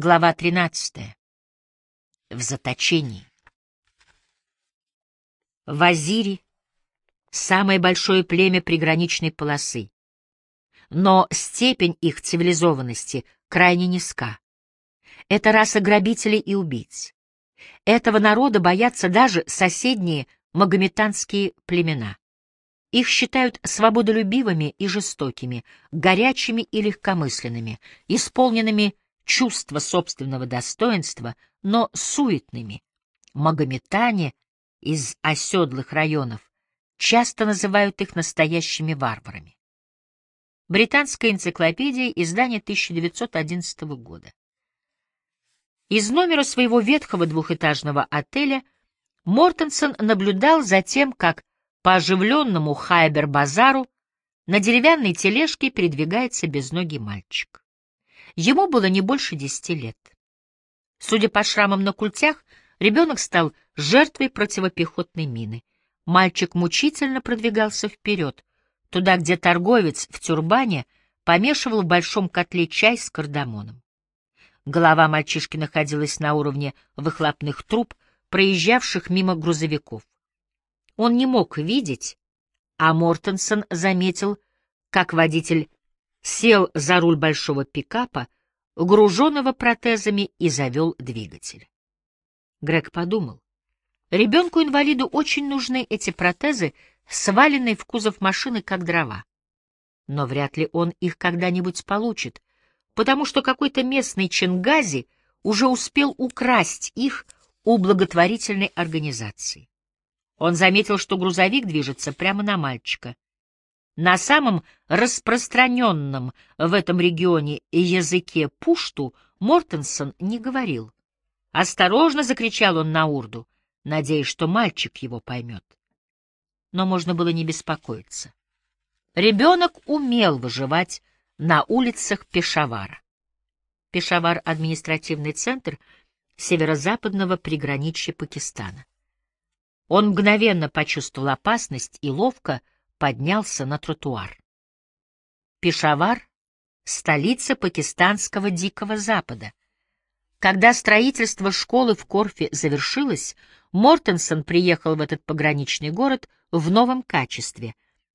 Глава 13. В заточении. Вазири — самое большое племя приграничной полосы, но степень их цивилизованности крайне низка. Это раса грабителей и убийц. Этого народа боятся даже соседние магометанские племена. Их считают свободолюбивыми и жестокими, горячими и легкомысленными, исполненными чувство собственного достоинства, но суетными. Магометане из оседлых районов часто называют их настоящими варварами. Британская энциклопедия, издание 1911 года. Из номера своего ветхого двухэтажного отеля Мортенсон наблюдал за тем, как по оживленному Хайбер-базару на деревянной тележке передвигается безногий мальчик. Ему было не больше десяти лет. Судя по шрамам на культях, ребенок стал жертвой противопехотной мины. Мальчик мучительно продвигался вперед, туда, где торговец в тюрбане помешивал в большом котле чай с кардамоном. Голова мальчишки находилась на уровне выхлопных труб, проезжавших мимо грузовиков. Он не мог видеть, а Мортенсон заметил, как водитель сел за руль большого пикапа, груженного протезами, и завел двигатель. Грег подумал, ребенку-инвалиду очень нужны эти протезы, сваленные в кузов машины, как дрова. Но вряд ли он их когда-нибудь получит, потому что какой-то местный Ченгази уже успел украсть их у благотворительной организации. Он заметил, что грузовик движется прямо на мальчика — на самом распространенном в этом регионе языке пушту Мортенсон не говорил. Осторожно закричал он на урду, надеясь, что мальчик его поймет. Но можно было не беспокоиться. Ребенок умел выживать на улицах Пешавара. Пешавар — административный центр северо-западного приграничья Пакистана. Он мгновенно почувствовал опасность и ловко — поднялся на тротуар. Пешавар — столица пакистанского Дикого Запада. Когда строительство школы в Корфе завершилось, Мортенсон приехал в этот пограничный город в новом качестве,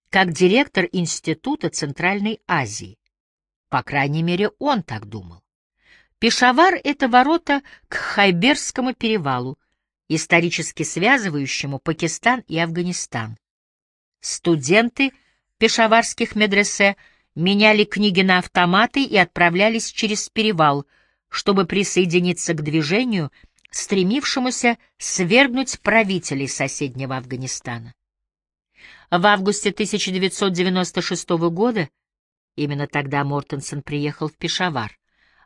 как директор Института Центральной Азии. По крайней мере, он так думал. Пешавар — это ворота к Хайберскому перевалу, исторически связывающему Пакистан и Афганистан. Студенты пешаварских медресе меняли книги на автоматы и отправлялись через перевал, чтобы присоединиться к движению, стремившемуся свергнуть правителей соседнего Афганистана. В августе 1996 года, именно тогда Мортенсон приехал в Пешавар,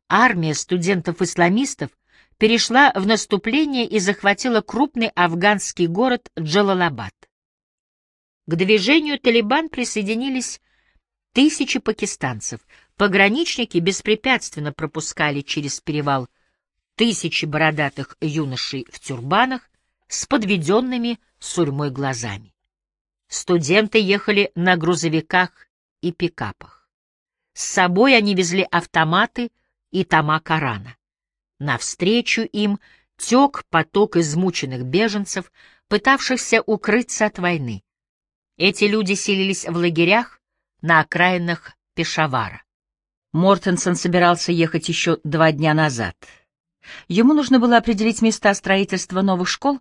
армия студентов-исламистов перешла в наступление и захватила крупный афганский город Джалалабад. К движению «Талибан» присоединились тысячи пакистанцев. Пограничники беспрепятственно пропускали через перевал тысячи бородатых юношей в тюрбанах с подведенными сурьмой глазами. Студенты ехали на грузовиках и пикапах. С собой они везли автоматы и тома Корана. Навстречу им тек поток измученных беженцев, пытавшихся укрыться от войны. Эти люди селились в лагерях на окраинах Пешавара. Мортенсон собирался ехать еще два дня назад. Ему нужно было определить места строительства новых школ,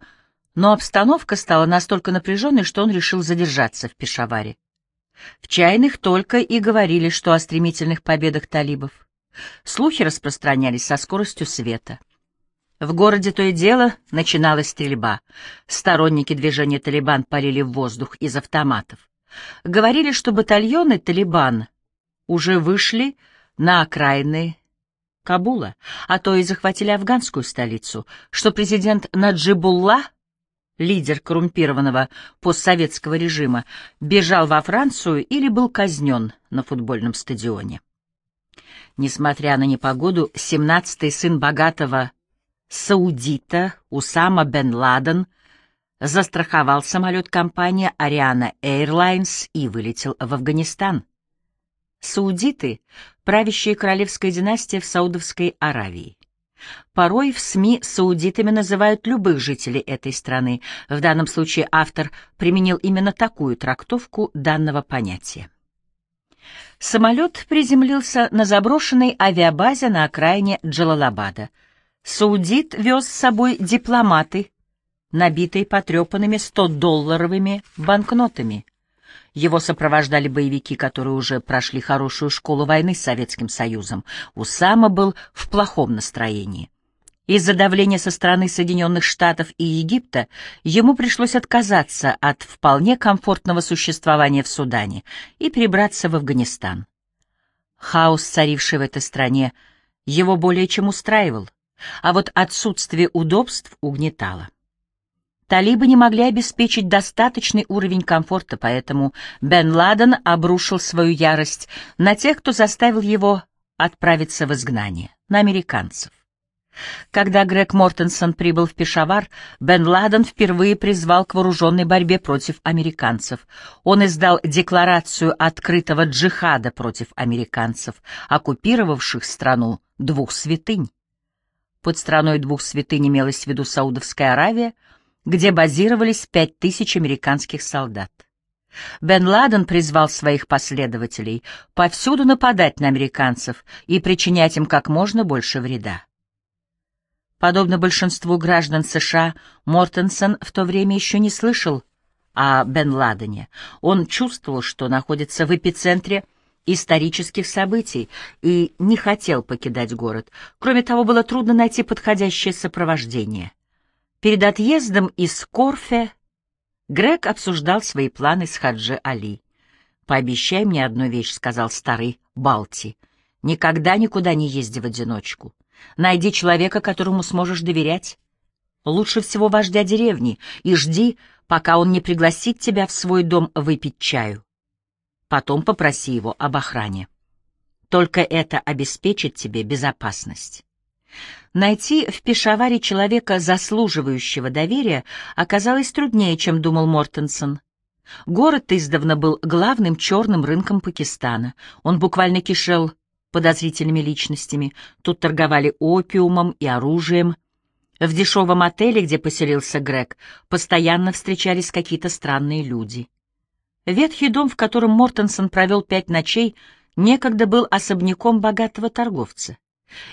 но обстановка стала настолько напряженной, что он решил задержаться в Пешаваре. В чайных только и говорили, что о стремительных победах талибов. Слухи распространялись со скоростью света. В городе то и дело начиналась стрельба. Сторонники движения «Талибан» полили в воздух из автоматов. Говорили, что батальоны «Талибан» уже вышли на окраины Кабула, а то и захватили афганскую столицу, что президент Наджибулла, лидер коррумпированного постсоветского режима, бежал во Францию или был казнен на футбольном стадионе. Несмотря на непогоду, семнадцатый сын богатого саудита Усама бен Ладен застраховал самолет компании Ariana Airlines и вылетел в Афганистан. Саудиты — правящая королевская династия в Саудовской Аравии. Порой в СМИ саудитами называют любых жителей этой страны. В данном случае автор применил именно такую трактовку данного понятия. Самолет приземлился на заброшенной авиабазе на окраине Джалалабада. Саудит вез с собой дипломаты, набитые потрепанными 100-долларовыми банкнотами. Его сопровождали боевики, которые уже прошли хорошую школу войны с Советским Союзом. Усама был в плохом настроении. Из-за давления со стороны Соединенных Штатов и Египта ему пришлось отказаться от вполне комфортного существования в Судане и перебраться в Афганистан. Хаос, царивший в этой стране, его более чем устраивал, а вот отсутствие удобств угнетало. Талибы не могли обеспечить достаточный уровень комфорта, поэтому Бен Ладен обрушил свою ярость на тех, кто заставил его отправиться в изгнание, на американцев. Когда Грег Мортенсон прибыл в Пешавар, Бен Ладен впервые призвал к вооруженной борьбе против американцев. Он издал декларацию открытого джихада против американцев, оккупировавших страну двух святынь. Под страной двух святынь имелась в виду Саудовская Аравия — где базировались пять тысяч американских солдат. Бен Ладен призвал своих последователей повсюду нападать на американцев и причинять им как можно больше вреда. Подобно большинству граждан США, Мортенсон в то время еще не слышал о Бен Ладене. Он чувствовал, что находится в эпицентре исторических событий и не хотел покидать город. Кроме того, было трудно найти подходящее сопровождение. Перед отъездом из Корфе Грег обсуждал свои планы с Хаджи Али. «Пообещай мне одну вещь», — сказал старый Балти. «Никогда никуда не езди в одиночку. Найди человека, которому сможешь доверять. Лучше всего вождя деревни, и жди, пока он не пригласит тебя в свой дом выпить чаю. Потом попроси его об охране. Только это обеспечит тебе безопасность». Найти в Пешаваре человека, заслуживающего доверия, оказалось труднее, чем думал Мортенсон. Город издавна был главным черным рынком Пакистана. Он буквально кишел подозрительными личностями. Тут торговали опиумом и оружием. В дешевом отеле, где поселился Грег, постоянно встречались какие-то странные люди. Ветхий дом, в котором Мортенсон провел пять ночей, некогда был особняком богатого торговца.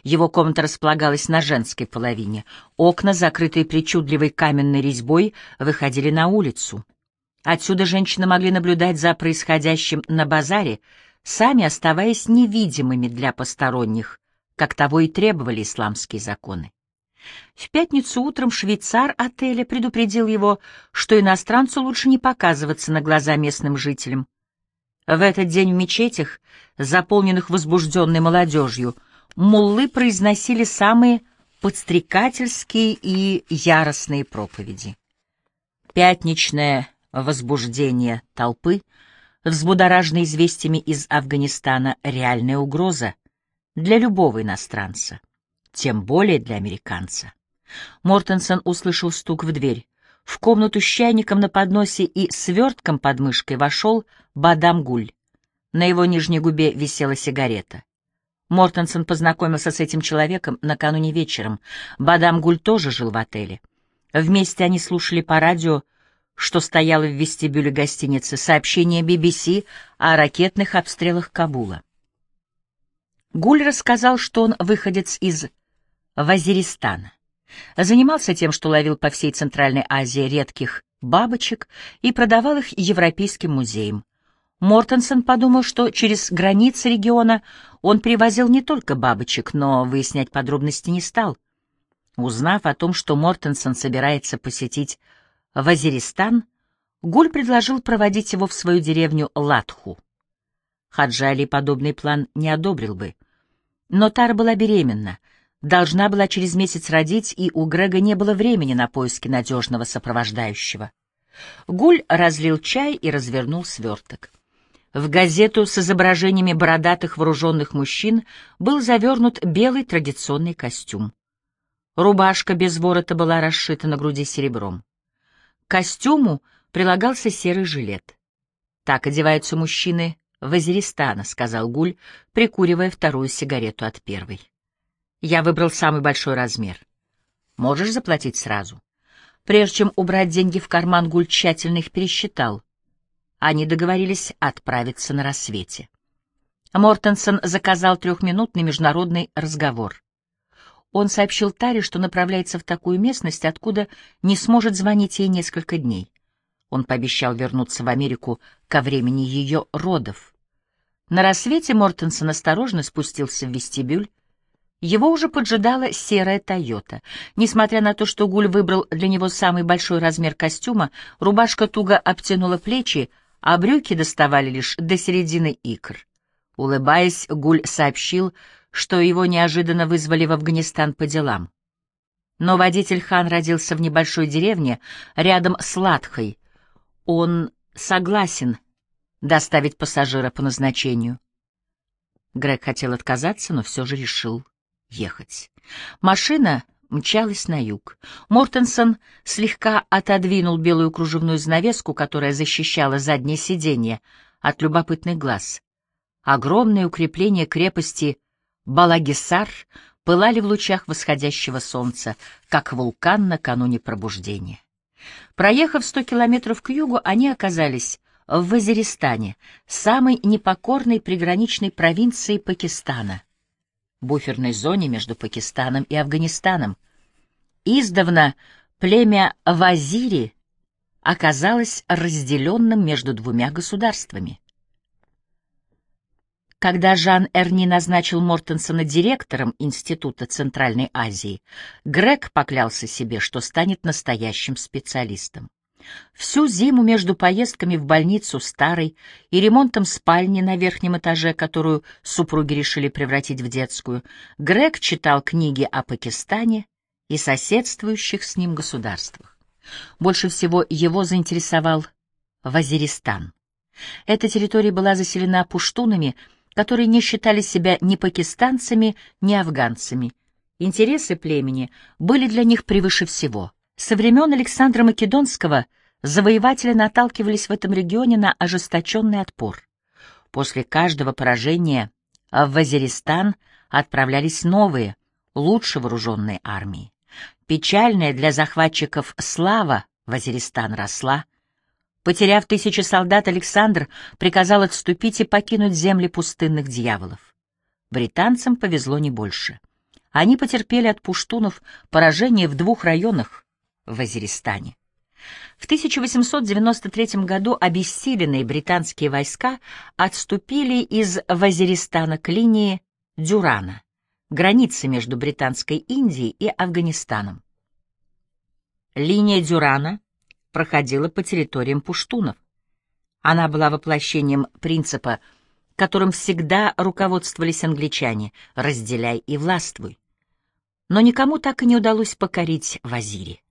Его комната располагалась на женской половине. Окна, закрытые причудливой каменной резьбой, выходили на улицу. Отсюда женщины могли наблюдать за происходящим на базаре, сами оставаясь невидимыми для посторонних, как того и требовали исламские законы. В пятницу утром швейцар отеля предупредил его, что иностранцу лучше не показываться на глаза местным жителям. В этот день в мечетях, заполненных возбужденной молодежью, муллы произносили самые подстрекательские и яростные проповеди. Пятничное возбуждение толпы, взбудораженной известиями из Афганистана, реальная угроза для любого иностранца, тем более для американца. Мортенсон услышал стук в дверь. В комнату с чайником на подносе и свертком под мышкой вошел Бадам Гуль. На его нижней губе висела сигарета. Мортенсон познакомился с этим человеком накануне вечером. Бадам Гуль тоже жил в отеле. Вместе они слушали по радио, что стояло в вестибюле гостиницы, сообщение BBC о ракетных обстрелах Кабула. Гуль рассказал, что он выходец из Вазиристана. Занимался тем, что ловил по всей Центральной Азии редких бабочек и продавал их европейским музеям. Мортенсон подумал, что через границы региона он привозил не только бабочек, но выяснять подробности не стал. Узнав о том, что Мортенсон собирается посетить Вазиристан, Гуль предложил проводить его в свою деревню Латху. Хаджали подобный план не одобрил бы. Но Тара была беременна, должна была через месяц родить, и у Грега не было времени на поиски надежного сопровождающего. Гуль разлил чай и развернул сверток. В газету с изображениями бородатых вооруженных мужчин был завернут белый традиционный костюм. Рубашка без ворота была расшита на груди серебром. К костюму прилагался серый жилет. «Так одеваются мужчины Вазиристана», — сказал Гуль, прикуривая вторую сигарету от первой. Я выбрал самый большой размер. Можешь заплатить сразу. Прежде чем убрать деньги в карман, Гуль тщательно их пересчитал. Они договорились отправиться на рассвете. Мортенсон заказал трехминутный международный разговор. Он сообщил Таре, что направляется в такую местность, откуда не сможет звонить ей несколько дней. Он пообещал вернуться в Америку ко времени ее родов. На рассвете Мортенсон осторожно спустился в вестибюль. Его уже поджидала серая «Тойота». Несмотря на то, что Гуль выбрал для него самый большой размер костюма, рубашка туго обтянула плечи, а брюки доставали лишь до середины икр. Улыбаясь, Гуль сообщил, что его неожиданно вызвали в Афганистан по делам. Но водитель Хан родился в небольшой деревне рядом с Латхой, он согласен доставить пассажира по назначению. Грег хотел отказаться, но все же решил ехать. Машина мчалась на юг. Мортенсон слегка отодвинул белую кружевную занавеску, которая защищала заднее сиденье, от любопытных глаз. Огромные укрепления крепости Балагисар пылали в лучах восходящего солнца, как вулкан накануне пробуждения. Проехав сто километров к югу, они оказались в Вазиристане, самой непокорной приграничной провинции Пакистана, буферной зоне между Пакистаном и Афганистаном. Издавна племя Вазири оказалось разделенным между двумя государствами. Когда Жан Эрни назначил Мортенсона директором Института Центральной Азии, Грег поклялся себе, что станет настоящим специалистом. Всю зиму между поездками в больницу старой и ремонтом спальни на верхнем этаже, которую супруги решили превратить в детскую, Грег читал книги о Пакистане и соседствующих с ним государствах. Больше всего его заинтересовал Вазиристан. Эта территория была заселена пуштунами, которые не считали себя ни пакистанцами, ни афганцами. Интересы племени были для них превыше всего. Со времен Александра Македонского завоеватели наталкивались в этом регионе на ожесточенный отпор. После каждого поражения в Вазиристан отправлялись новые, лучше вооруженные армии. Печальная для захватчиков слава Вазиристан росла, Потеряв тысячи солдат, Александр приказал отступить и покинуть земли пустынных дьяволов. Британцам повезло не больше. Они потерпели от пуштунов поражение в двух районах в Азеристане. В 1893 году обессиленные британские войска отступили из Вазиристана к линии Дюрана, границы между Британской Индией и Афганистаном. Линия Дюрана проходила по территориям пуштунов. Она была воплощением принципа, которым всегда руководствовались англичане «разделяй и властвуй». Но никому так и не удалось покорить Вазири.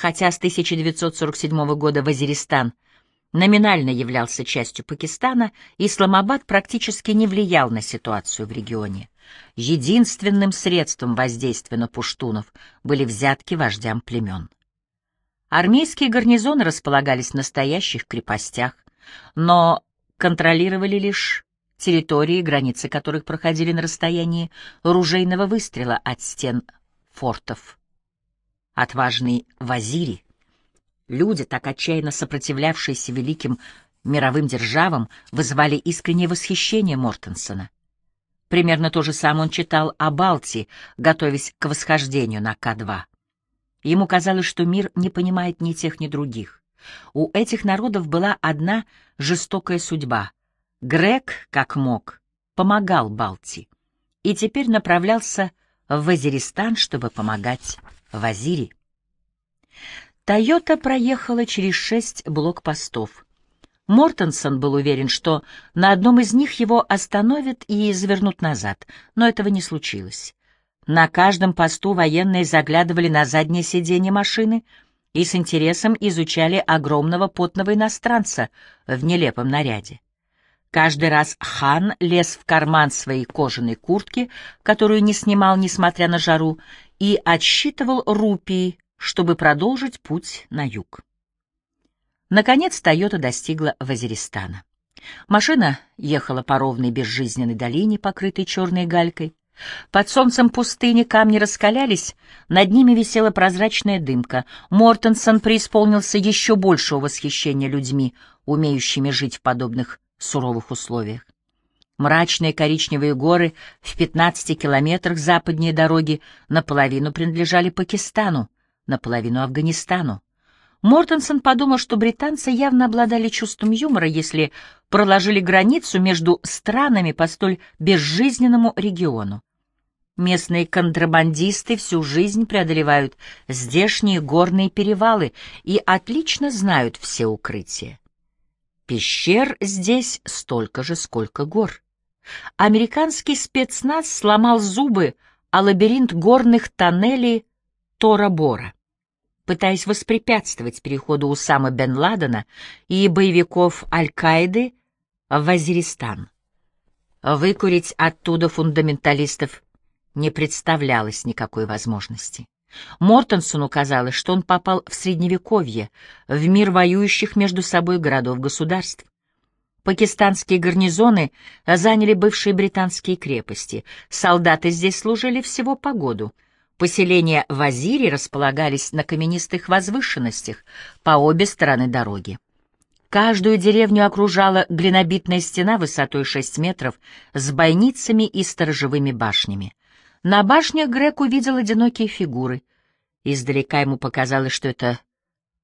Хотя с 1947 года Вазиристан номинально являлся частью Пакистана, Исламабад практически не влиял на ситуацию в регионе. Единственным средством воздействия на пуштунов были взятки вождям племен. Армейские гарнизоны располагались в настоящих крепостях, но контролировали лишь территории, границы которых проходили на расстоянии ружейного выстрела от стен фортов. Отважный Вазири, люди, так отчаянно сопротивлявшиеся великим мировым державам, вызывали искреннее восхищение Мортенсона. Примерно то же самое он читал о Балти, готовясь к восхождению на К-2. Ему казалось, что мир не понимает ни тех, ни других. У этих народов была одна жестокая судьба. Грег, как мог, помогал Балти. И теперь направлялся в Вазиристан, чтобы помогать Вазири. Тойота проехала через шесть блокпостов. Мортенсон был уверен, что на одном из них его остановят и завернут назад, но этого не случилось. На каждом посту военные заглядывали на заднее сиденье машины и с интересом изучали огромного потного иностранца в нелепом наряде. Каждый раз хан лез в карман своей кожаной куртки, которую не снимал, несмотря на жару, и отсчитывал рупии, чтобы продолжить путь на юг. Наконец Тойота достигла Вазиристана. Машина ехала по ровной безжизненной долине, покрытой черной галькой. Под солнцем пустыни камни раскалялись, над ними висела прозрачная дымка. Мортенсон преисполнился еще большего восхищения людьми, умеющими жить в подобных суровых условиях. Мрачные коричневые горы в 15 километрах западнее дороги наполовину принадлежали Пакистану, наполовину Афганистану. Мортенсон подумал, что британцы явно обладали чувством юмора, если проложили границу между странами по столь безжизненному региону. Местные контрабандисты всю жизнь преодолевают здешние горные перевалы и отлично знают все укрытия. Пещер здесь столько же, сколько гор. Американский спецназ сломал зубы о лабиринт горных тоннелей Тора-Бора пытаясь воспрепятствовать переходу Усама бен Ладена и боевиков Аль-Каиды в Вазиристан. Выкурить оттуда фундаменталистов не представлялось никакой возможности. Мортенсону казалось, что он попал в Средневековье, в мир воюющих между собой городов-государств. Пакистанские гарнизоны заняли бывшие британские крепости, солдаты здесь служили всего по году — Поселения в Азире располагались на каменистых возвышенностях по обе стороны дороги. Каждую деревню окружала глинобитная стена высотой 6 метров с бойницами и сторожевыми башнями. На башнях Грек увидел одинокие фигуры. Издалека ему показалось, что это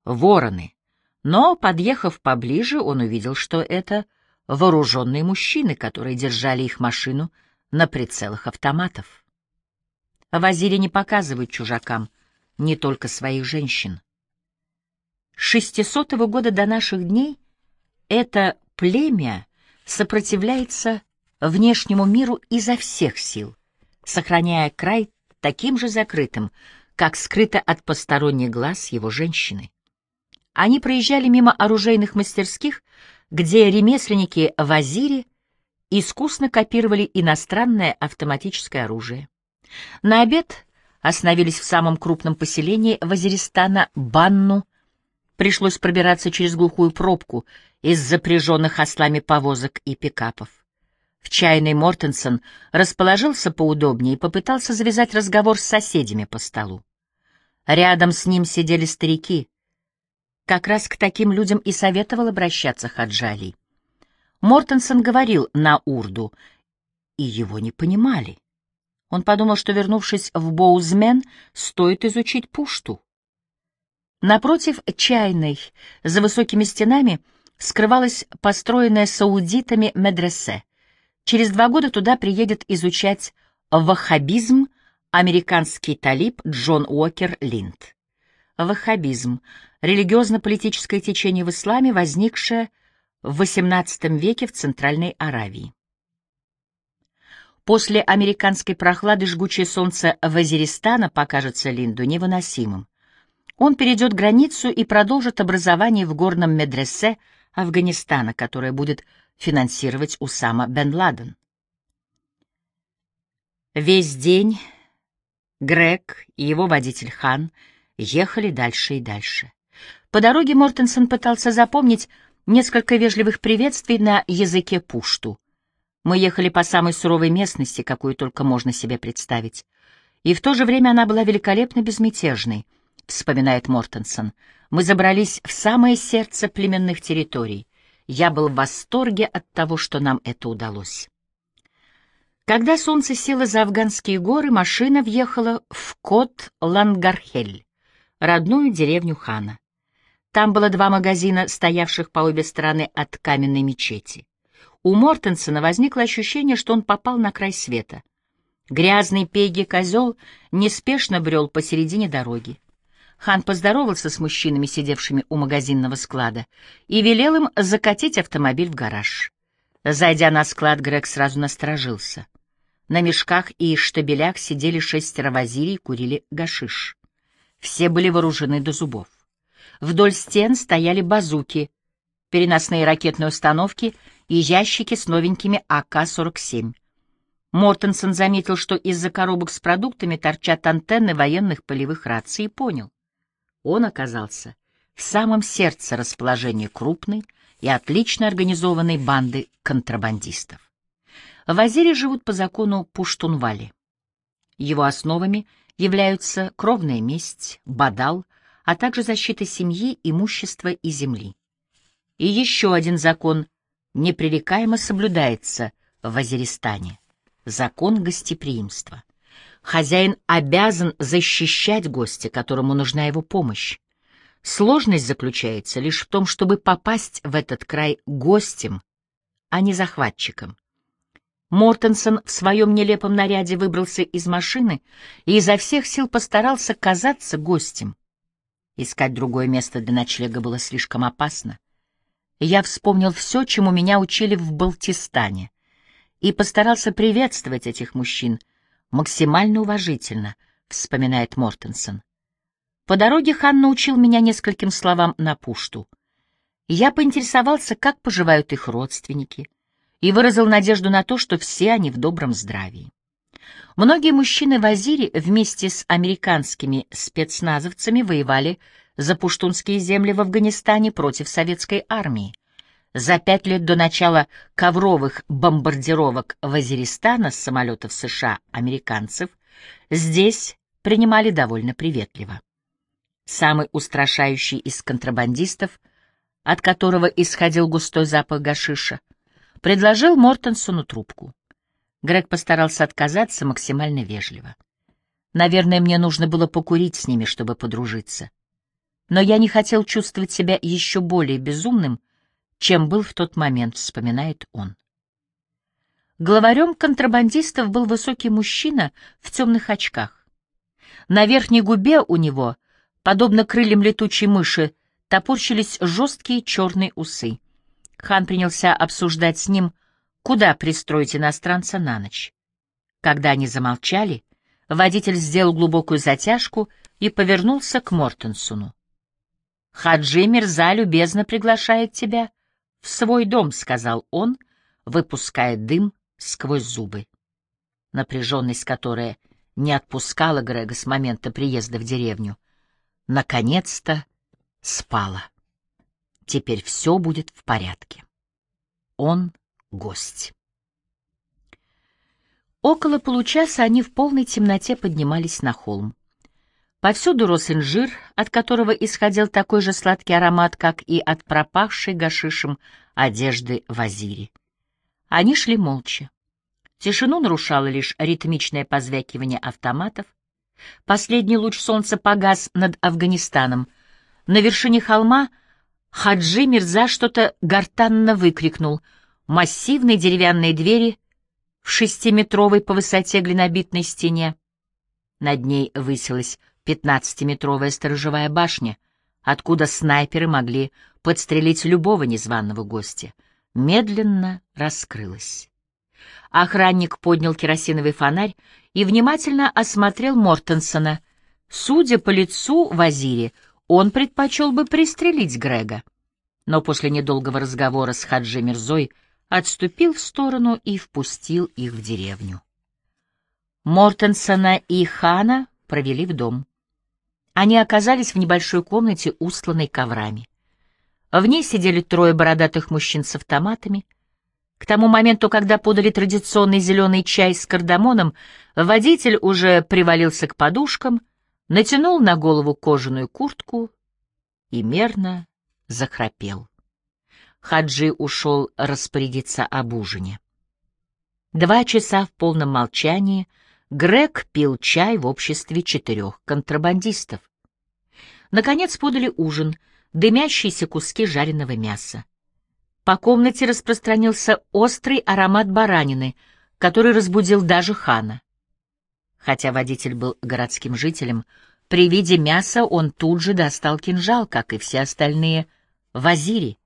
вороны, но, подъехав поближе, он увидел, что это вооруженные мужчины, которые держали их машину на прицелах автоматов. В Азире не показывают чужакам не только своих женщин. С 600 года до наших дней это племя сопротивляется внешнему миру изо всех сил, сохраняя край таким же закрытым, как скрыто от посторонних глаз его женщины. Они проезжали мимо оружейных мастерских, где ремесленники в искусно копировали иностранное автоматическое оружие. На обед остановились в самом крупном поселении Вазиристана Банну. Пришлось пробираться через глухую пробку из запряженных ослами повозок и пикапов. В чайной Мортенсон расположился поудобнее и попытался завязать разговор с соседями по столу. Рядом с ним сидели старики. Как раз к таким людям и советовал обращаться Хаджали. Мортенсон говорил на урду, и его не понимали. Он подумал, что, вернувшись в Боузмен, стоит изучить пушту. Напротив чайной, за высокими стенами, скрывалась построенная саудитами медресе. Через два года туда приедет изучать ваххабизм американский талиб Джон Уокер Линд. Ваххабизм — религиозно-политическое течение в исламе, возникшее в XVIII веке в Центральной Аравии. После американской прохлады жгучее солнце Вазиристана покажется Линду невыносимым. Он перейдет границу и продолжит образование в горном медресе Афганистана, которое будет финансировать Усама бен Ладен. Весь день Грег и его водитель Хан ехали дальше и дальше. По дороге Мортенсон пытался запомнить несколько вежливых приветствий на языке пушту — мы ехали по самой суровой местности, какую только можно себе представить. И в то же время она была великолепно безмятежной, вспоминает Мортенсон. Мы забрались в самое сердце племенных территорий. Я был в восторге от того, что нам это удалось. Когда солнце село за афганские горы, машина въехала в Кот-Лангархель, родную деревню хана. Там было два магазина, стоявших по обе стороны от каменной мечети. У Мортенсона возникло ощущение, что он попал на край света. Грязный пеги-козел неспешно брел посередине дороги. Хан поздоровался с мужчинами, сидевшими у магазинного склада, и велел им закатить автомобиль в гараж. Зайдя на склад, Грег сразу насторожился. На мешках и штабелях сидели шестеро вазирий и курили гашиш. Все были вооружены до зубов. Вдоль стен стояли базуки, переносные ракетные установки и ящики с новенькими АК-47. Мортенсон заметил, что из-за коробок с продуктами торчат антенны военных полевых раций и понял. Он оказался в самом сердце расположения крупной и отлично организованной банды контрабандистов. В Азире живут по закону Пуштунвали. Его основами являются кровная месть, бадал, а также защита семьи, имущества и земли. И еще один закон непререкаемо соблюдается в Азеристане — закон гостеприимства. Хозяин обязан защищать гостя, которому нужна его помощь. Сложность заключается лишь в том, чтобы попасть в этот край гостем, а не захватчиком. Мортенсон в своем нелепом наряде выбрался из машины и изо всех сил постарался казаться гостем. Искать другое место для ночлега было слишком опасно. Я вспомнил все, чему меня учили в Балтистане, и постарался приветствовать этих мужчин максимально уважительно, вспоминает Мортенсон. По дороге хан научил меня нескольким словам на пушту. Я поинтересовался, как поживают их родственники — и выразил надежду на то, что все они в добром здравии. Многие мужчины в Азире вместе с американскими спецназовцами воевали за пуштунские земли в Афганистане против советской армии. За пять лет до начала ковровых бомбардировок Вазиристана с самолетов США американцев здесь принимали довольно приветливо. Самый устрашающий из контрабандистов, от которого исходил густой запах гашиша, Предложил Мортенсону трубку. Грег постарался отказаться максимально вежливо. Наверное, мне нужно было покурить с ними, чтобы подружиться. Но я не хотел чувствовать себя еще более безумным, чем был в тот момент, вспоминает он. Главарем контрабандистов был высокий мужчина в темных очках. На верхней губе у него, подобно крыльям летучей мыши, топорщились жесткие черные усы. Хан принялся обсуждать с ним, куда пристроить иностранца на ночь. Когда они замолчали, водитель сделал глубокую затяжку и повернулся к Мортенсону. «Хаджи Мирза любезно приглашает тебя в свой дом», — сказал он, выпуская дым сквозь зубы. Напряженность, которая не отпускала Грега с момента приезда в деревню, наконец-то спала. Теперь все будет в порядке. Он гость. Около получаса они в полной темноте поднимались на холм. Повсюду рос инжир, от которого исходил такой же сладкий аромат, как и от пропахшей гашишем одежды вазири. Они шли молча. Тишину нарушало лишь ритмичное позвякивание автоматов. Последний луч солнца погас над Афганистаном. На вершине холма — Хаджи Мирза что-то гортанно выкрикнул. Массивные деревянные двери в шестиметровой по высоте глинобитной стене. Над ней высилась пятнадцатиметровая сторожевая башня, откуда снайперы могли подстрелить любого незваного гостя. Медленно раскрылась. Охранник поднял керосиновый фонарь и внимательно осмотрел Мортенсона. Судя по лицу Вазири, он предпочел бы пристрелить Грега. Но после недолгого разговора с Хаджи Мирзой отступил в сторону и впустил их в деревню. Мортенсона и Хана провели в дом. Они оказались в небольшой комнате, устланной коврами. В ней сидели трое бородатых мужчин с автоматами. К тому моменту, когда подали традиционный зеленый чай с кардамоном, водитель уже привалился к подушкам — натянул на голову кожаную куртку и мерно захрапел. Хаджи ушел распорядиться об ужине. Два часа в полном молчании Грег пил чай в обществе четырех контрабандистов. Наконец подали ужин, дымящиеся куски жареного мяса. По комнате распространился острый аромат баранины, который разбудил даже хана. Хотя водитель был городским жителем, при виде мяса он тут же достал кинжал, как и все остальные вазири.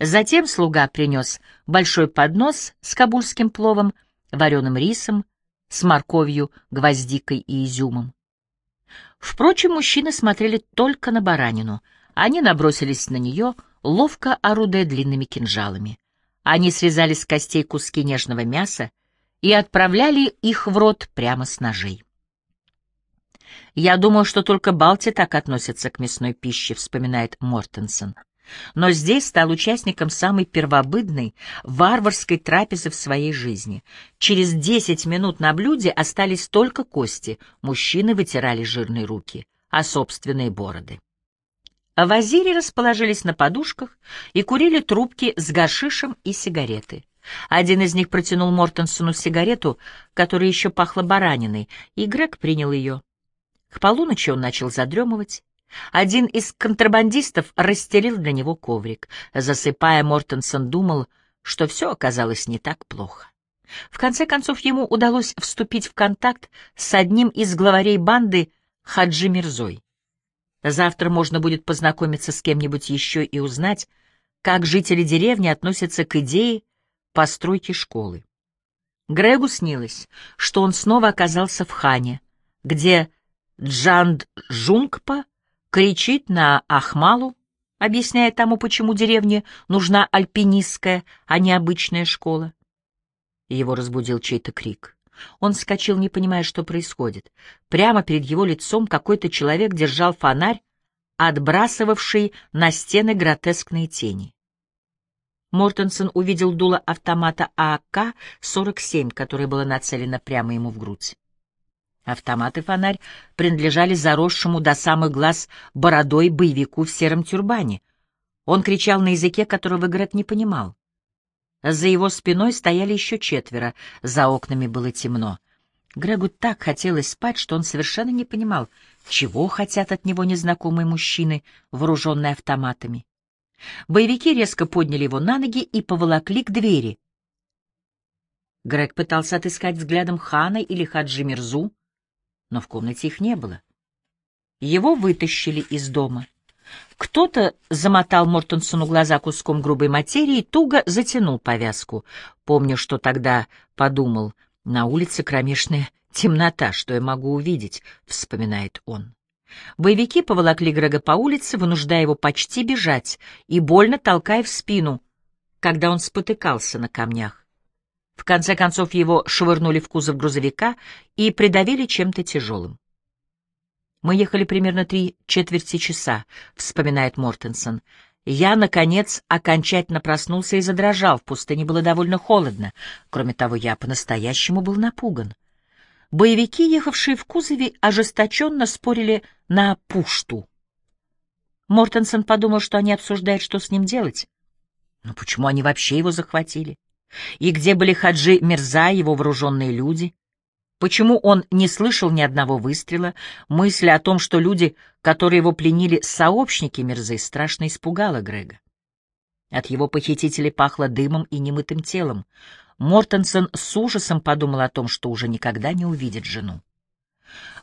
Затем слуга принес большой поднос с кабульским пловом, вареным рисом, с морковью, гвоздикой и изюмом. Впрочем, мужчины смотрели только на баранину. Они набросились на нее, ловко орудуя длинными кинжалами. Они срезали с костей куски нежного мяса, и отправляли их в рот прямо с ножей. «Я думал, что только Балти так относятся к мясной пище», — вспоминает Мортенсон. Но здесь стал участником самой первобытной, варварской трапезы в своей жизни. Через десять минут на блюде остались только кости, мужчины вытирали жирные руки, а собственные бороды. В Азире расположились на подушках и курили трубки с гашишем и сигареты. Один из них протянул Мортенсону сигарету, которая еще пахла бараниной, и Грег принял ее. К полуночи он начал задремывать. Один из контрабандистов расстелил для него коврик. Засыпая, Мортенсон думал, что все оказалось не так плохо. В конце концов, ему удалось вступить в контакт с одним из главарей банды Хаджи Мирзой. Завтра можно будет познакомиться с кем-нибудь еще и узнать, как жители деревни относятся к идее постройки школы. Грегу снилось, что он снова оказался в Хане, где Джанд Жунгпа кричит на Ахмалу, объясняя тому, почему деревне нужна альпинистская, а не обычная школа. Его разбудил чей-то крик. Он вскочил, не понимая, что происходит. Прямо перед его лицом какой-то человек держал фонарь, отбрасывавший на стены гротескные тени. Мортенсон увидел дуло автомата АК-47, которое было нацелено прямо ему в грудь. Автомат и фонарь принадлежали заросшему до самых глаз бородой боевику в сером тюрбане. Он кричал на языке, которого Грег не понимал. За его спиной стояли еще четверо, за окнами было темно. Грегу так хотелось спать, что он совершенно не понимал, чего хотят от него незнакомые мужчины, вооруженные автоматами. Боевики резко подняли его на ноги и поволокли к двери. Грег пытался отыскать взглядом Хана или Хаджи Мирзу, но в комнате их не было. Его вытащили из дома. Кто-то замотал Мортенсону глаза куском грубой материи и туго затянул повязку. Помню, что тогда подумал, на улице кромешная темнота, что я могу увидеть, вспоминает он. Боевики поволокли Грега по улице, вынуждая его почти бежать и больно толкая в спину, когда он спотыкался на камнях. В конце концов его швырнули в кузов грузовика и придавили чем-то тяжелым. «Мы ехали примерно три четверти часа», — вспоминает Мортенсон. «Я, наконец, окончательно проснулся и задрожал. В пустыне было довольно холодно. Кроме того, я по-настоящему был напуган. Боевики, ехавшие в кузове, ожесточенно спорили на пушту. Мортенсон подумал, что они обсуждают, что с ним делать. Но почему они вообще его захватили? И где были Хаджи Мирза и его вооруженные люди? Почему он не слышал ни одного выстрела? Мысль о том, что люди, которые его пленили, сообщники Мирзы, страшно испугала Грега. От его похитителей пахло дымом и немытым телом. Мортенсон с ужасом подумал о том, что уже никогда не увидит жену.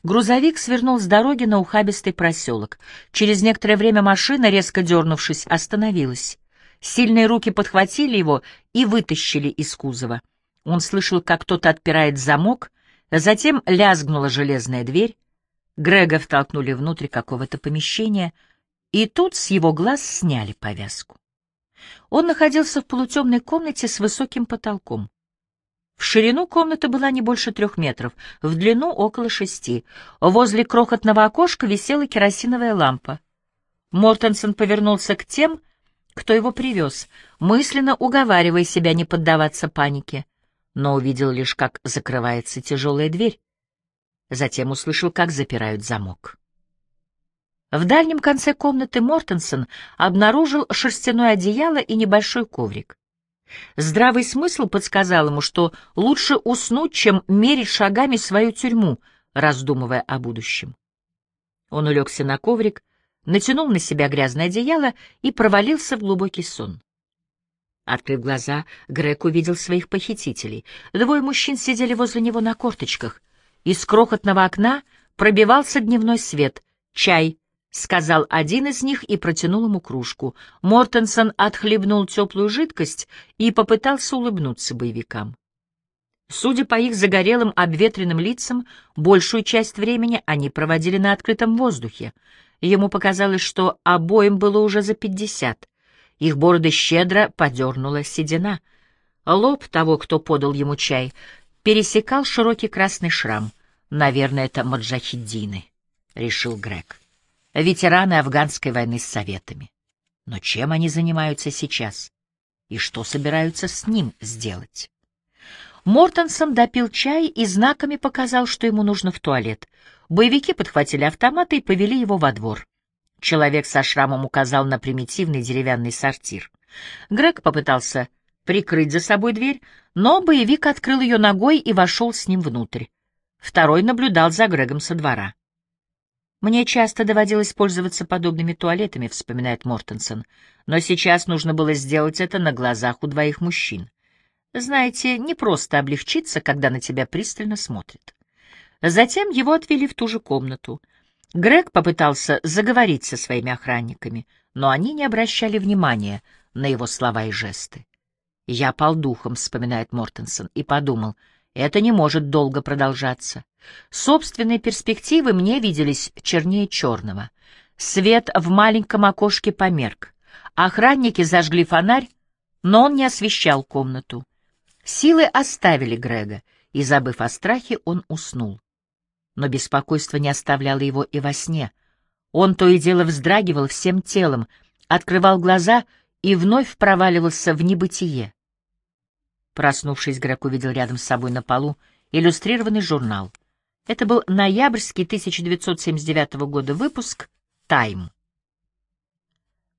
Грузовик свернул с дороги на ухабистый проселок. Через некоторое время машина, резко дернувшись, остановилась. Сильные руки подхватили его и вытащили из кузова. Он слышал, как кто-то отпирает замок, затем лязгнула железная дверь. Грега втолкнули внутрь какого-то помещения, и тут с его глаз сняли повязку. Он находился в полутемной комнате с высоким потолком. В ширину комната была не больше трех метров, в длину около шести. Возле крохотного окошка висела керосиновая лампа. Мортенсон повернулся к тем, кто его привез, мысленно уговаривая себя не поддаваться панике, но увидел лишь, как закрывается тяжелая дверь. Затем услышал, как запирают замок. В дальнем конце комнаты Мортенсон обнаружил шерстяное одеяло и небольшой коврик. Здравый смысл подсказал ему, что лучше уснуть, чем мерить шагами свою тюрьму, раздумывая о будущем. Он улегся на коврик, натянул на себя грязное одеяло и провалился в глубокий сон. Открыв глаза, Грег увидел своих похитителей. Двое мужчин сидели возле него на корточках. Из крохотного окна пробивался дневной свет. «Чай», — сказал один из них и протянул ему кружку. Мортенсон отхлебнул теплую жидкость и попытался улыбнуться боевикам. Судя по их загорелым обветренным лицам, большую часть времени они проводили на открытом воздухе. Ему показалось, что обоим было уже за пятьдесят. Их бороды щедро подернула седина. Лоб того, кто подал ему чай, пересекал широкий красный шрам. «Наверное, это маджахиддины», — решил Грег ветераны афганской войны с советами. Но чем они занимаются сейчас? И что собираются с ним сделать? Мортенсон допил чай и знаками показал, что ему нужно в туалет. Боевики подхватили автоматы и повели его во двор. Человек со шрамом указал на примитивный деревянный сортир. Грег попытался прикрыть за собой дверь, но боевик открыл ее ногой и вошел с ним внутрь. Второй наблюдал за Грегом со двора. «Мне часто доводилось пользоваться подобными туалетами», — вспоминает Мортенсон, «но сейчас нужно было сделать это на глазах у двоих мужчин. Знаете, не просто облегчиться, когда на тебя пристально смотрят». Затем его отвели в ту же комнату. Грег попытался заговорить со своими охранниками, но они не обращали внимания на его слова и жесты. «Я пал духом», — вспоминает Мортенсон, и подумал, это не может долго продолжаться. Собственные перспективы мне виделись чернее черного. Свет в маленьком окошке померк. Охранники зажгли фонарь, но он не освещал комнату. Силы оставили Грега, и, забыв о страхе, он уснул. Но беспокойство не оставляло его и во сне. Он то и дело вздрагивал всем телом, открывал глаза и вновь проваливался в небытие. Проснувшись, Грег увидел рядом с собой на полу иллюстрированный журнал. Это был ноябрьский 1979 года выпуск «Тайм».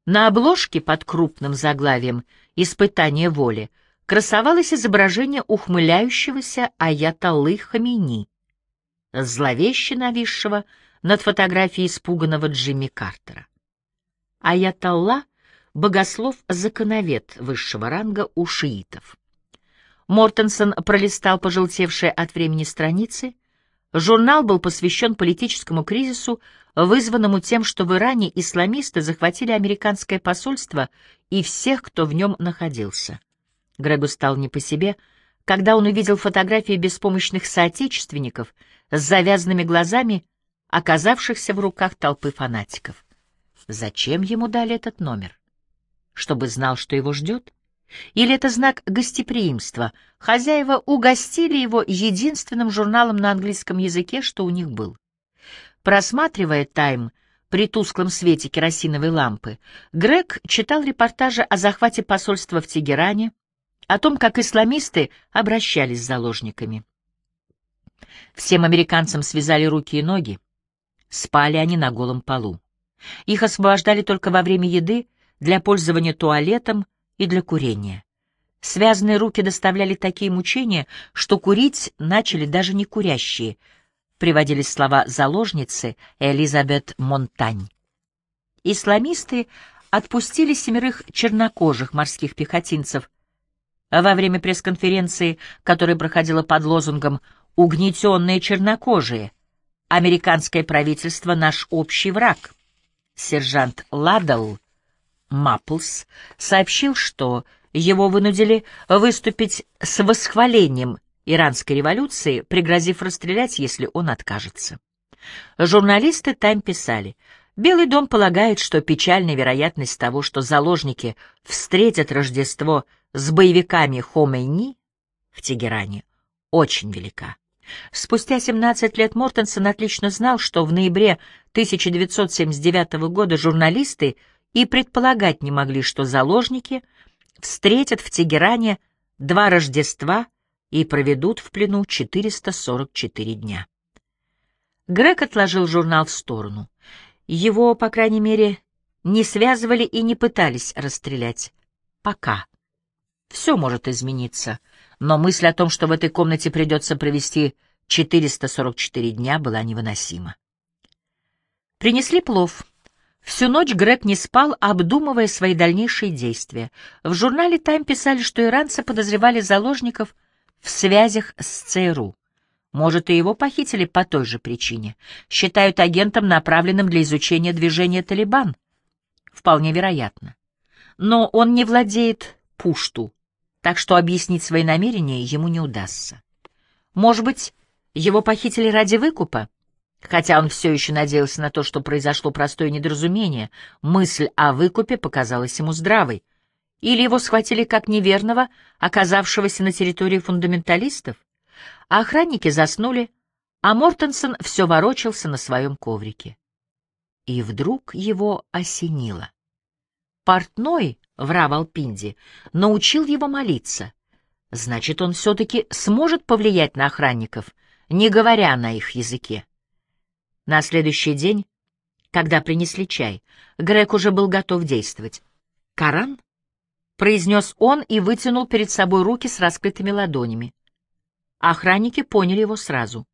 На обложке под крупным заглавием «Испытание воли» красовалось изображение ухмыляющегося Аятоллы Хамини, зловеще нависшего над фотографией испуганного Джимми Картера. Аятолла — богослов-законовед высшего ранга у шиитов. Мортенсон пролистал пожелтевшие от времени страницы. Журнал был посвящен политическому кризису, вызванному тем, что в Иране исламисты захватили американское посольство и всех, кто в нем находился. Грегу стал не по себе, когда он увидел фотографии беспомощных соотечественников с завязанными глазами, оказавшихся в руках толпы фанатиков. Зачем ему дали этот номер? Чтобы знал, что его ждет? Или это знак гостеприимства? Хозяева угостили его единственным журналом на английском языке, что у них был. Просматривая «Тайм» при тусклом свете керосиновой лампы, Грег читал репортажи о захвате посольства в Тегеране, о том, как исламисты обращались с заложниками. Всем американцам связали руки и ноги, спали они на голом полу. Их освобождали только во время еды, для пользования туалетом, и для курения. Связанные руки доставляли такие мучения, что курить начали даже не курящие, приводились слова заложницы Элизабет Монтань. Исламисты отпустили семерых чернокожих морских пехотинцев во время пресс-конференции, которая проходила под лозунгом «Угнетенные чернокожие», «Американское правительство — наш общий враг». Сержант Ладл Мапплс сообщил, что его вынудили выступить с восхвалением иранской революции, пригрозив расстрелять, если он откажется. Журналисты «Тайм» писали, Белый дом полагает, что печальная вероятность того, что заложники встретят Рождество с боевиками Хомейни в Тегеране, очень велика. Спустя 17 лет Мортенсон отлично знал, что в ноябре 1979 года журналисты — и предполагать не могли, что заложники встретят в Тегеране два Рождества и проведут в плену 444 дня. Грег отложил журнал в сторону. Его, по крайней мере, не связывали и не пытались расстрелять. Пока. Все может измениться, но мысль о том, что в этой комнате придется провести 444 дня, была невыносима. Принесли плов. Всю ночь Грег не спал, обдумывая свои дальнейшие действия. В журнале «Тайм» писали, что иранцы подозревали заложников в связях с ЦРУ. Может, и его похитили по той же причине. Считают агентом, направленным для изучения движения «Талибан». Вполне вероятно. Но он не владеет пушту, так что объяснить свои намерения ему не удастся. Может быть, его похитили ради выкупа? Хотя он все еще надеялся на то, что произошло простое недоразумение, мысль о выкупе показалась ему здравой. Или его схватили как неверного, оказавшегося на территории фундаменталистов, а охранники заснули, а Мортенсон все ворочался на своем коврике. И вдруг его осенило. портной в Равалпинде научил его молиться. Значит, он все-таки сможет повлиять на охранников, не говоря на их языке. На следующий день, когда принесли чай, Грег уже был готов действовать. «Коран?» — произнес он и вытянул перед собой руки с раскрытыми ладонями. Охранники поняли его сразу.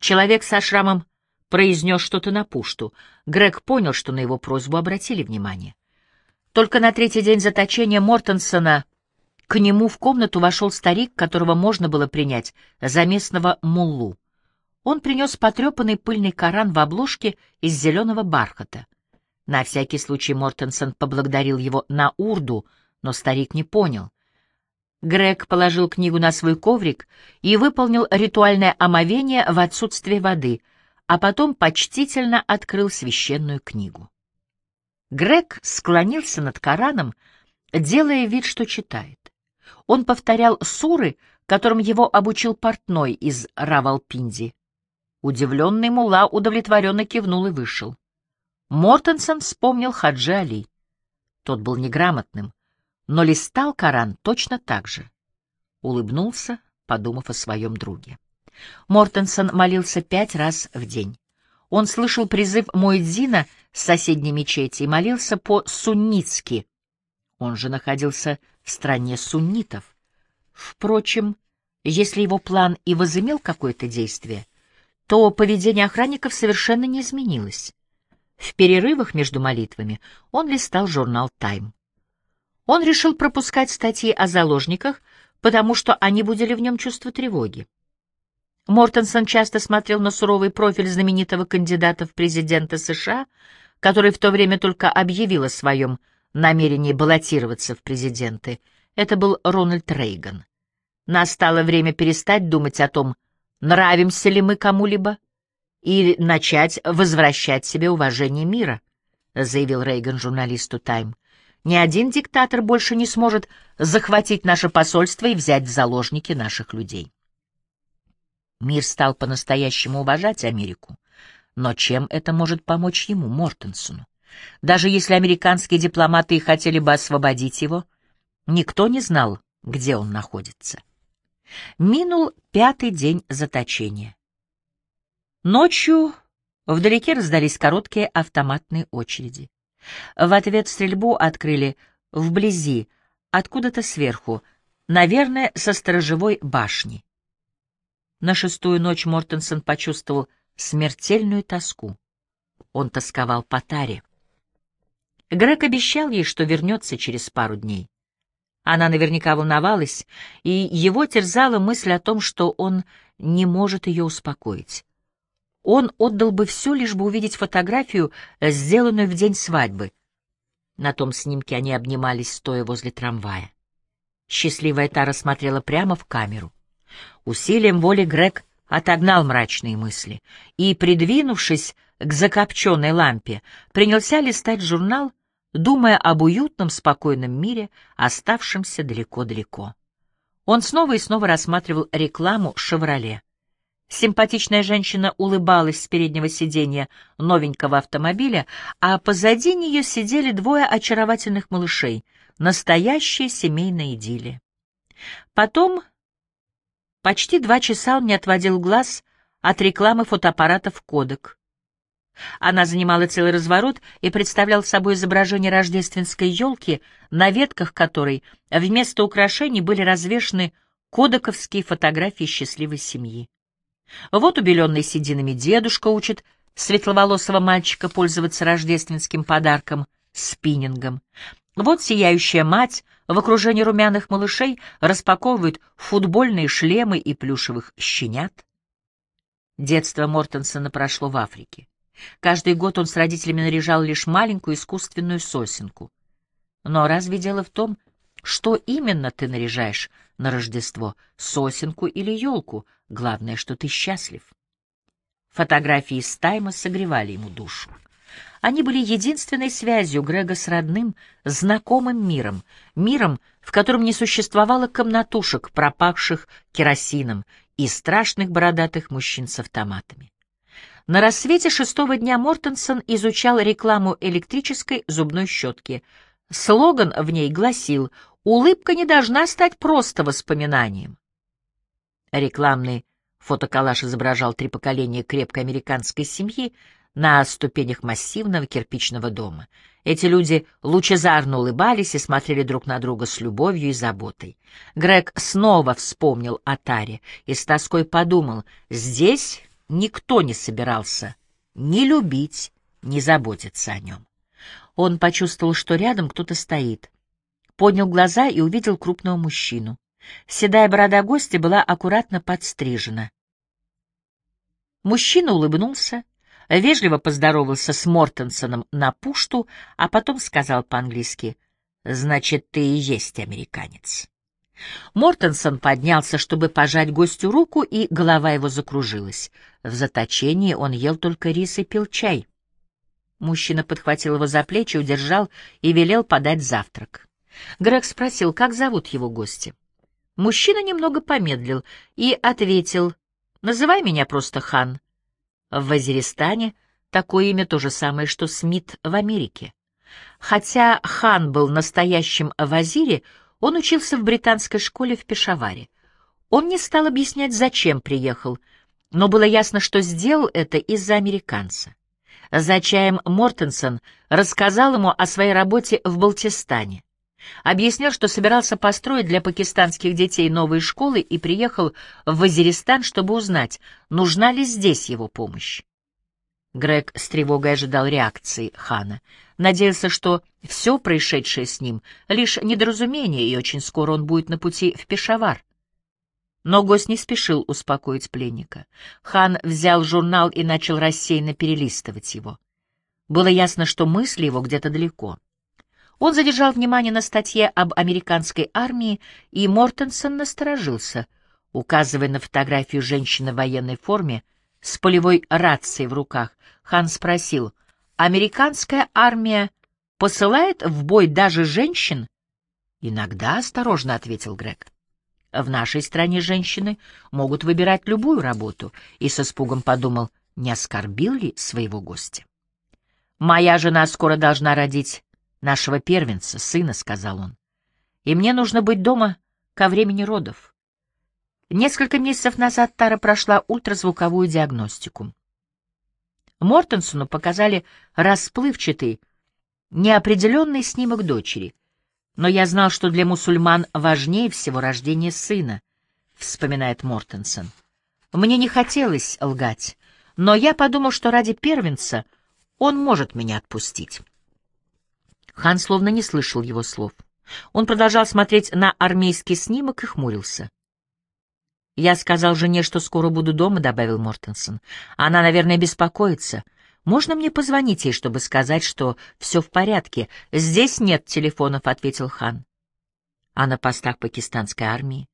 Человек со шрамом произнес что-то на пушту. Грег понял, что на его просьбу обратили внимание. Только на третий день заточения Мортенсона к нему в комнату вошел старик, которого можно было принять за местного муллу. Он принес потрепанный пыльный Коран в обложке из зеленого бархата. На всякий случай Мортенсон поблагодарил его на урду, но старик не понял. Грег положил книгу на свой коврик и выполнил ритуальное омовение в отсутствие воды, а потом почтительно открыл священную книгу. Грег склонился над Кораном, делая вид, что читает. Он повторял суры, которым его обучил портной из Равалпинди. Удивленный мула удовлетворенно кивнул и вышел. Мортенсон вспомнил Хаджи Али. Тот был неграмотным, но листал Коран точно так же. Улыбнулся, подумав о своем друге. Мортенсон молился пять раз в день. Он слышал призыв Муэдзина соседней мечети и молился по-суннитски. Он же находился в стране суннитов. Впрочем, если его план и возымел какое-то действие, то поведение охранников совершенно не изменилось. В перерывах между молитвами он листал журнал «Тайм». Он решил пропускать статьи о заложниках, потому что они будили в нем чувство тревоги. Мортенсон часто смотрел на суровый профиль знаменитого кандидата в президенты США, который в то время только объявил о своем намерении баллотироваться в президенты. Это был Рональд Рейган. Настало время перестать думать о том, нравимся ли мы кому-либо, и начать возвращать себе уважение мира, заявил Рейган журналисту «Тайм». Ни один диктатор больше не сможет захватить наше посольство и взять в заложники наших людей. Мир стал по-настоящему уважать Америку. Но чем это может помочь ему, Мортенсону? Даже если американские дипломаты и хотели бы освободить его, никто не знал, где он находится. Минул пятый день заточения. Ночью вдалеке раздались короткие автоматные очереди. В ответ стрельбу открыли вблизи, откуда-то сверху, наверное, со сторожевой башни. На шестую ночь Мортенсон почувствовал смертельную тоску. Он тосковал по Таре. Грег обещал ей, что вернется через пару дней. Она наверняка волновалась, и его терзала мысль о том, что он не может ее успокоить. Он отдал бы все, лишь бы увидеть фотографию, сделанную в день свадьбы. На том снимке они обнимались, стоя возле трамвая. Счастливая Тара смотрела прямо в камеру. Усилием воли Грег отогнал мрачные мысли и, придвинувшись к закопченной лампе, принялся листать журнал, думая об уютном, спокойном мире, оставшемся далеко-далеко. Он снова и снова рассматривал рекламу «Шевроле». Симпатичная женщина улыбалась с переднего сиденья новенького автомобиля, а позади нее сидели двое очаровательных малышей. Настоящая семейная идиллия. Потом почти два часа он не отводил глаз от рекламы фотоаппаратов «Кодек». Она занимала целый разворот и представлял собой изображение рождественской елки, на ветках которой вместо украшений были развешаны кодековские фотографии счастливой семьи. Вот убеленный сединами дедушка учит светловолосого мальчика пользоваться рождественским подарком — спиннингом. Вот сияющая мать в окружении румяных малышей распаковывает футбольные шлемы и плюшевых щенят. Детство Мортенсона прошло в Африке. Каждый год он с родителями наряжал лишь маленькую искусственную сосенку. Но разве дело в том, что именно ты наряжаешь на Рождество, сосенку или елку? Главное, что ты счастлив. Фотографии из тайма согревали ему душу. Они были единственной связью Грега с родным, знакомым миром, миром, в котором не существовало комнатушек, пропахших керосином, и страшных бородатых мужчин с автоматами. На рассвете шестого дня Мортенсон изучал рекламу электрической зубной щетки — Слоган в ней гласил «Улыбка не должна стать просто воспоминанием». Рекламный фотоколлаж изображал три поколения крепкой американской семьи на ступенях массивного кирпичного дома. Эти люди лучезарно улыбались и смотрели друг на друга с любовью и заботой. Грег снова вспомнил о Таре и с тоской подумал, здесь никто не собирался ни любить, ни заботиться о нем. Он почувствовал, что рядом кто-то стоит. Поднял глаза и увидел крупного мужчину. Седая борода гостя была аккуратно подстрижена. Мужчина улыбнулся, вежливо поздоровался с Мортенсоном на пушту, а потом сказал по-английски «Значит, ты и есть американец». Мортенсон поднялся, чтобы пожать гостю руку, и голова его закружилась. В заточении он ел только рис и пил чай. Мужчина подхватил его за плечи, удержал и велел подать завтрак. Грег спросил, как зовут его гости. Мужчина немного помедлил и ответил, «Называй меня просто Хан». В Вазиристане такое имя то же самое, что Смит в Америке. Хотя Хан был настоящим вазире, он учился в британской школе в Пешаваре. Он не стал объяснять, зачем приехал, но было ясно, что сделал это из-за американца. За чаем Мортенсон рассказал ему о своей работе в Балтистане. Объяснил, что собирался построить для пакистанских детей новые школы и приехал в Вазиристан, чтобы узнать, нужна ли здесь его помощь. Грег с тревогой ожидал реакции Хана. Надеялся, что все происшедшее с ним — лишь недоразумение, и очень скоро он будет на пути в Пешавар. Но гость не спешил успокоить пленника. Хан взял журнал и начал рассеянно перелистывать его. Было ясно, что мысли его где-то далеко. Он задержал внимание на статье об американской армии, и Мортенсон насторожился, указывая на фотографию женщины в военной форме с полевой рацией в руках. Хан спросил, «Американская армия посылает в бой даже женщин?» «Иногда», — осторожно ответил Грег. «В нашей стране женщины могут выбирать любую работу», и с испугом подумал, не оскорбил ли своего гостя. «Моя жена скоро должна родить нашего первенца, сына», — сказал он. «И мне нужно быть дома ко времени родов». Несколько месяцев назад Тара прошла ультразвуковую диагностику. Мортенсону показали расплывчатый, неопределенный снимок дочери. Но я знал, что для мусульман важнее всего рождение сына, — вспоминает Мортенсон. Мне не хотелось лгать, но я подумал, что ради первенца он может меня отпустить. Хан словно не слышал его слов. Он продолжал смотреть на армейский снимок и хмурился. «Я сказал жене, что скоро буду дома», — добавил Мортенсон. «Она, наверное, беспокоится. Можно мне позвонить ей, чтобы сказать, что все в порядке? Здесь нет телефонов», — ответил хан. «А на постах пакистанской армии?»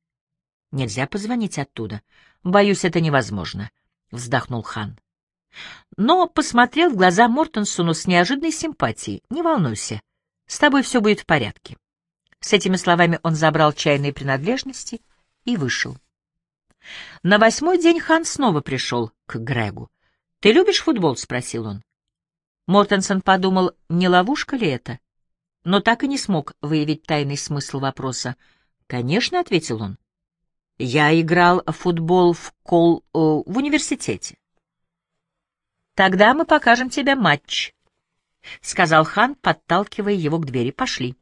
«Нельзя позвонить оттуда. Боюсь, это невозможно», — вздохнул хан. Но посмотрел в глаза Мортенсону с неожиданной симпатией. «Не волнуйся, с тобой все будет в порядке». С этими словами он забрал чайные принадлежности и вышел. На восьмой день хан снова пришел к Грегу. «Ты любишь футбол?» — спросил он. Мортенсон подумал, не ловушка ли это, но так и не смог выявить тайный смысл вопроса. «Конечно», — ответил он. «Я играл в футбол в Кол... О, в университете». «Тогда мы покажем тебе матч», — сказал хан, подталкивая его к двери. «Пошли».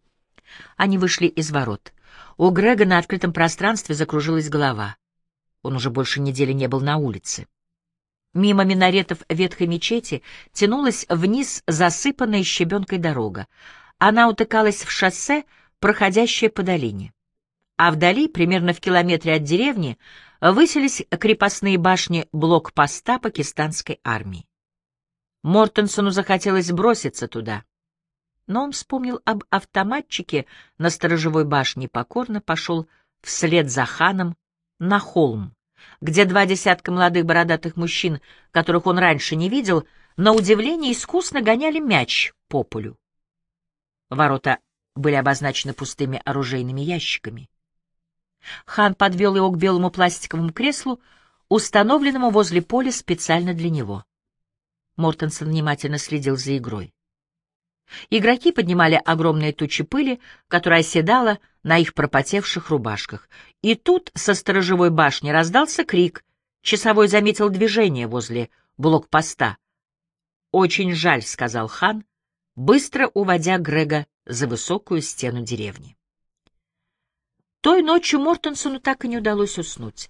Они вышли из ворот. У Грега на открытом пространстве закружилась голова. Он уже больше недели не был на улице. Мимо минаретов ветхой мечети тянулась вниз засыпанная щебенкой дорога. Она утыкалась в шоссе, проходящее по долине. А вдали, примерно в километре от деревни, высились крепостные башни блокпоста пакистанской армии. Мортенсону захотелось броситься туда. Но он вспомнил об автоматчике на сторожевой башне и покорно пошел вслед за ханом на холм, где два десятка молодых бородатых мужчин, которых он раньше не видел, на удивление искусно гоняли мяч по полю. Ворота были обозначены пустыми оружейными ящиками. Хан подвел его к белому пластиковому креслу, установленному возле поля специально для него. Мортенсон внимательно следил за игрой. Игроки поднимали огромные тучи пыли, которая оседала на их пропотевших рубашках. И тут со сторожевой башни раздался крик. Часовой заметил движение возле блокпоста. «Очень жаль», — сказал хан, быстро уводя Грега за высокую стену деревни. Той ночью Мортенсону так и не удалось уснуть.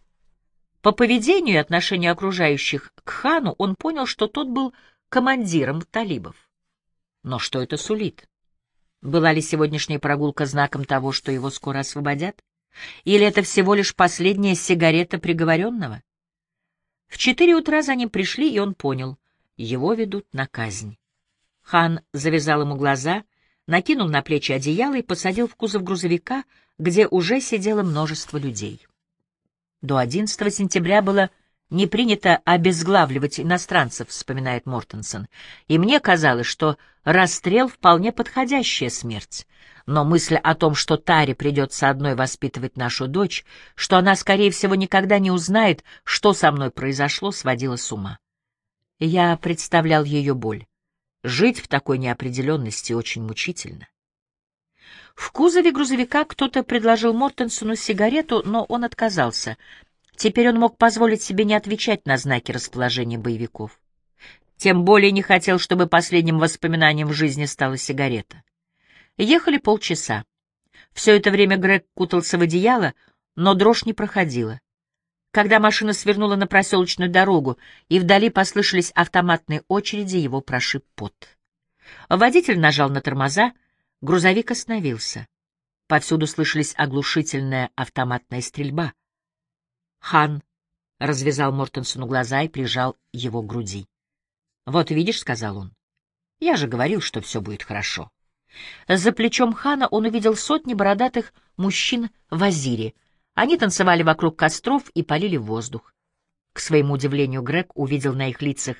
По поведению и отношению окружающих к хану он понял, что тот был командиром талибов. Но что это сулит? Была ли сегодняшняя прогулка знаком того, что его скоро освободят? Или это всего лишь последняя сигарета приговоренного? В четыре утра за ним пришли, и он понял — его ведут на казнь. Хан завязал ему глаза, накинул на плечи одеяло и посадил в кузов грузовика, где уже сидело множество людей. До 11 сентября было не принято обезглавливать иностранцев, вспоминает Мортенсон, и мне казалось, что расстрел — вполне подходящая смерть. Но мысль о том, что Таре придется одной воспитывать нашу дочь, что она, скорее всего, никогда не узнает, что со мной произошло, сводила с ума. Я представлял ее боль. Жить в такой неопределенности очень мучительно. В кузове грузовика кто-то предложил Мортенсону сигарету, но он отказался. Теперь он мог позволить себе не отвечать на знаки расположения боевиков. Тем более не хотел, чтобы последним воспоминанием в жизни стала сигарета. Ехали полчаса. Все это время Грег кутался в одеяло, но дрожь не проходила. Когда машина свернула на проселочную дорогу, и вдали послышались автоматные очереди, его прошиб пот. Водитель нажал на тормоза, Грузовик остановился. Повсюду слышались оглушительная автоматная стрельба. Хан развязал Мортенсону глаза и прижал его к груди. «Вот видишь», — сказал он, — «я же говорил, что все будет хорошо». За плечом хана он увидел сотни бородатых мужчин в Азире. Они танцевали вокруг костров и полили воздух. К своему удивлению, Грег увидел на их лицах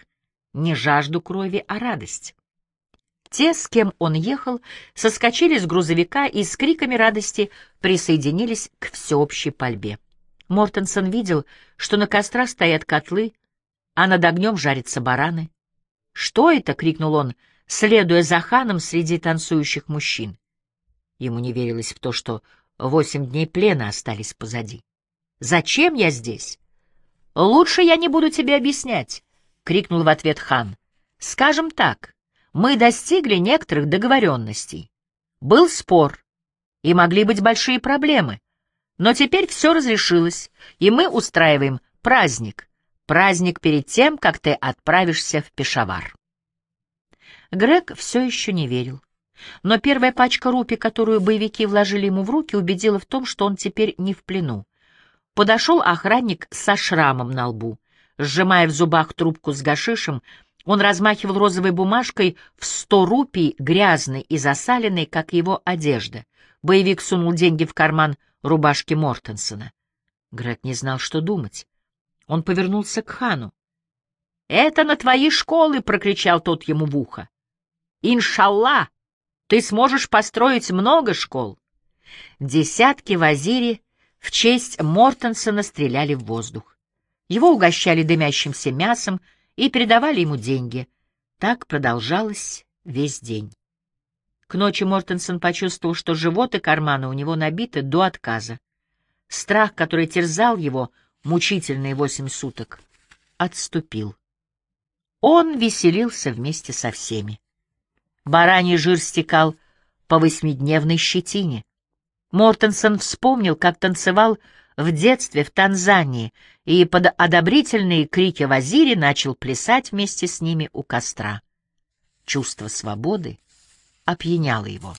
не жажду крови, а радость. Те, с кем он ехал, соскочили с грузовика и с криками радости присоединились к всеобщей пальбе. Мортенсон видел, что на кострах стоят котлы, а над огнем жарятся бараны. «Что это?» — крикнул он, следуя за ханом среди танцующих мужчин. Ему не верилось в то, что восемь дней плена остались позади. «Зачем я здесь?» «Лучше я не буду тебе объяснять», — крикнул в ответ хан. «Скажем так, мы достигли некоторых договоренностей. Был спор, и могли быть большие проблемы. Но теперь все разрешилось, и мы устраиваем праздник. Праздник перед тем, как ты отправишься в Пешавар. Грег все еще не верил. Но первая пачка рупи, которую боевики вложили ему в руки, убедила в том, что он теперь не в плену. Подошел охранник со шрамом на лбу. Сжимая в зубах трубку с гашишем, он размахивал розовой бумажкой в сто рупий, грязной и засаленной, как его одежда. Боевик сунул деньги в карман рубашки Мортенсона. Грег не знал, что думать. Он повернулся к хану. «Это на твои школы!» — прокричал тот ему в ухо. «Иншалла! Ты сможешь построить много школ!» Десятки вазири в честь Мортенсона стреляли в воздух. Его угощали дымящимся мясом, и передавали ему деньги. Так продолжалось весь день. К ночи Мортенсон почувствовал, что живот и карманы у него набиты до отказа. Страх, который терзал его мучительные восемь суток, отступил. Он веселился вместе со всеми. Бараний жир стекал по восьмидневной щетине. Мортенсон вспомнил, как танцевал в детстве в Танзании и под одобрительные крики Вазири начал плясать вместе с ними у костра. Чувство свободы опьяняло его.